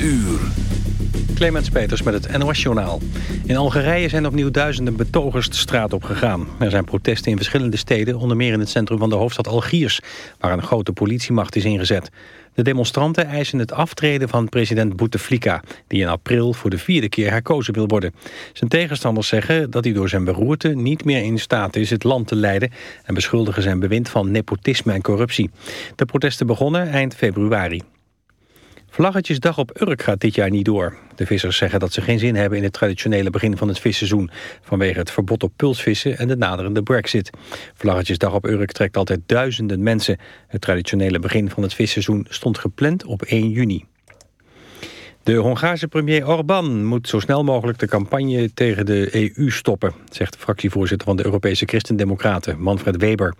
uur. Clemens Peters met het NOS-journaal. In Algerije zijn opnieuw duizenden betogers de straat op gegaan. Er zijn protesten in verschillende steden, onder meer in het centrum van de hoofdstad Algiers, waar een grote politiemacht is ingezet. De demonstranten eisen het aftreden van president Bouteflika... die in april voor de vierde keer herkozen wil worden. Zijn tegenstanders zeggen dat hij door zijn beroerte... niet meer in staat is het land te leiden... en beschuldigen zijn bewind van nepotisme en corruptie. De protesten begonnen eind februari. Vlaggetjesdag op Urk gaat dit jaar niet door. De vissers zeggen dat ze geen zin hebben in het traditionele begin van het visseizoen... vanwege het verbod op pulsvissen en de naderende brexit. Vlaggetjesdag op Urk trekt altijd duizenden mensen. Het traditionele begin van het visseizoen stond gepland op 1 juni. De Hongaarse premier Orbán moet zo snel mogelijk de campagne tegen de EU stoppen, zegt de fractievoorzitter van de Europese Christendemocraten, Manfred Weber.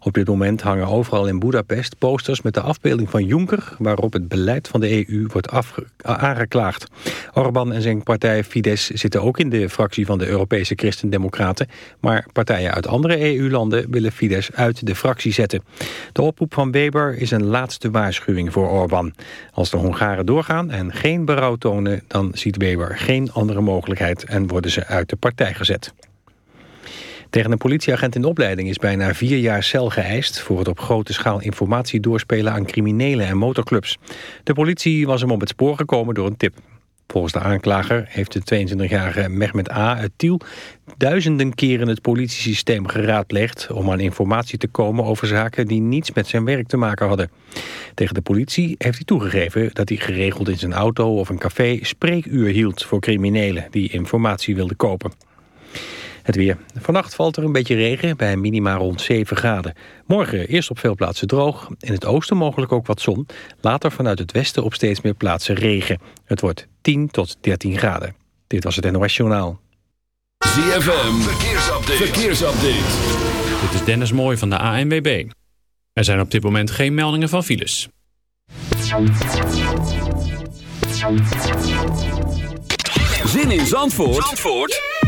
Op dit moment hangen overal in Budapest posters met de afbeelding van Juncker, waarop het beleid van de EU wordt aangeklaagd. Orbán en zijn partij Fidesz zitten ook in de fractie van de Europese Christendemocraten, maar partijen uit andere EU-landen willen Fidesz uit de fractie zetten. De oproep van Weber is een laatste waarschuwing voor Orbán. Als de Hongaren doorgaan en geen berouw tonen... dan ziet Weber geen andere mogelijkheid en worden ze uit de partij gezet. Tegen een politieagent in opleiding is bijna vier jaar cel geëist... voor het op grote schaal informatie doorspelen aan criminelen en motorclubs. De politie was hem op het spoor gekomen door een tip. Volgens de aanklager heeft de 22-jarige Mehmet A. het Tiel duizenden keren het politiesysteem geraadpleegd om aan informatie te komen over zaken die niets met zijn werk te maken hadden. Tegen de politie heeft hij toegegeven dat hij geregeld in zijn auto of een café spreekuur hield voor criminelen die informatie wilden kopen. Het weer. Vannacht valt er een beetje regen bij minima rond 7 graden. Morgen eerst op veel plaatsen droog. In het oosten mogelijk ook wat zon. Later vanuit het westen op steeds meer plaatsen regen. Het wordt 10 tot 13 graden. Dit was het NOS Journaal. ZFM. Verkeersupdate. Verkeersupdate. Dit is Dennis Mooij van de ANWB. Er zijn op dit moment geen meldingen van files. Zin in Zandvoort? Zandvoort?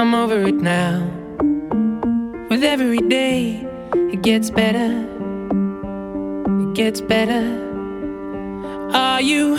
I'm over it now. With every day, it gets better. It gets better. Are you?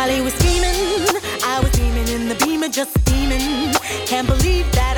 While he was screaming, I was beaming in the beamer, just steaming. Can't believe that.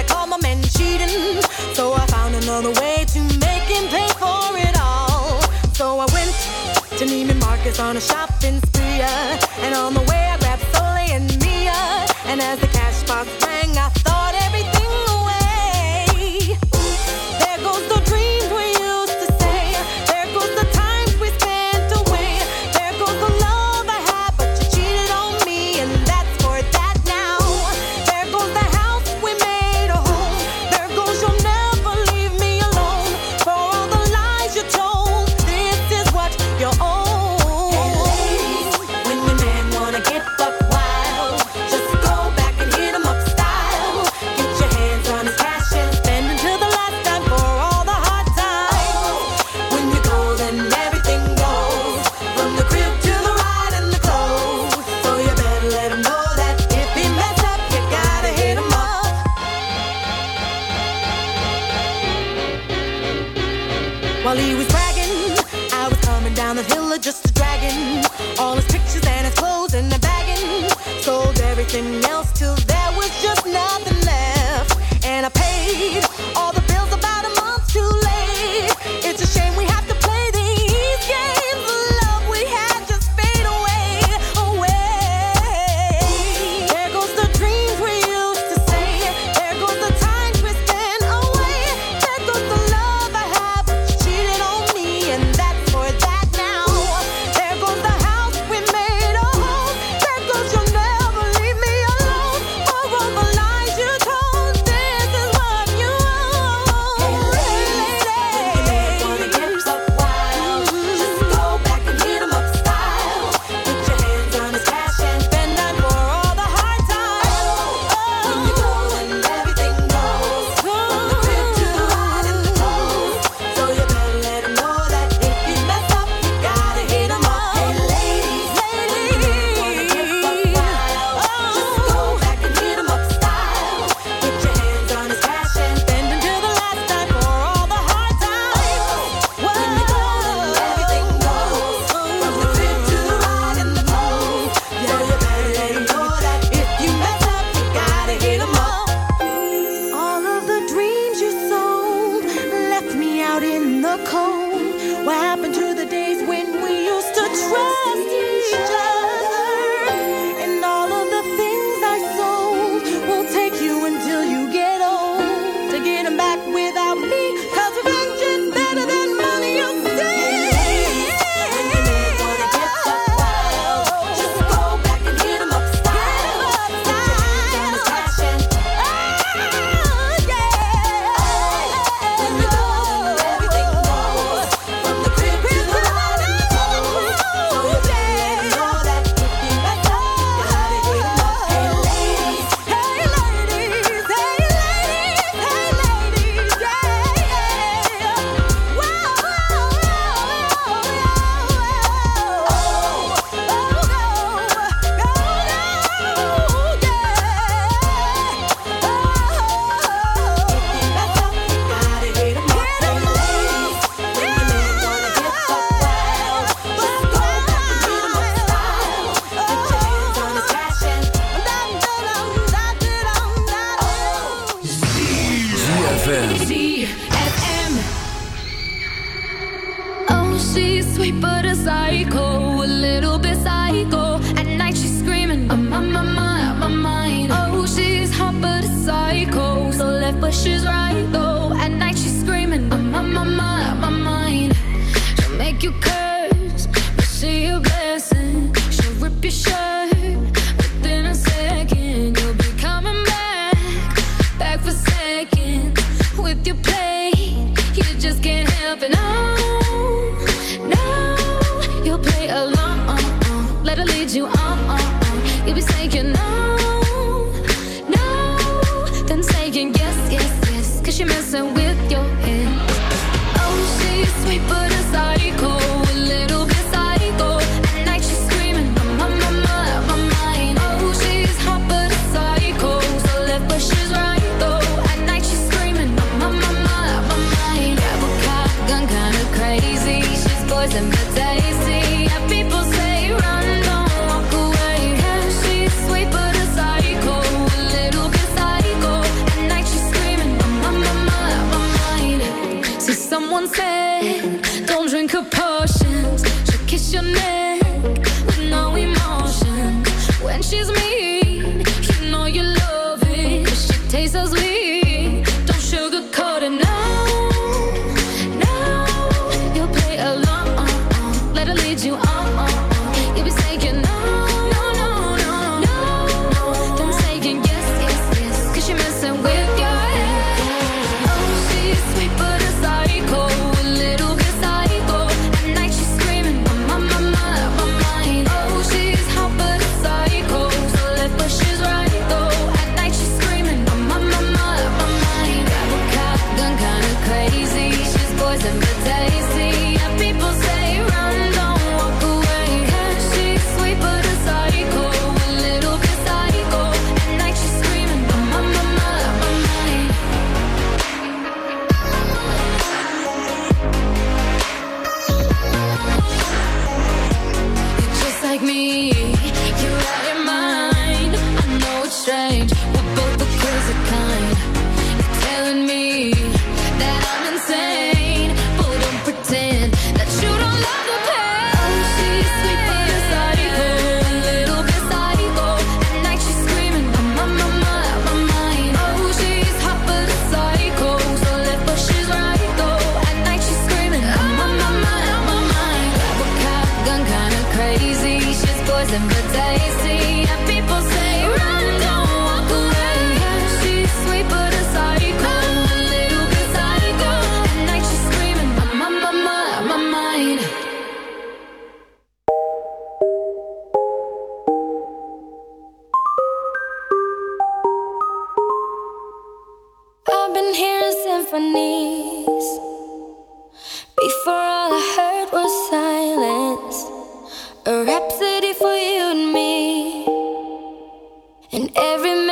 Every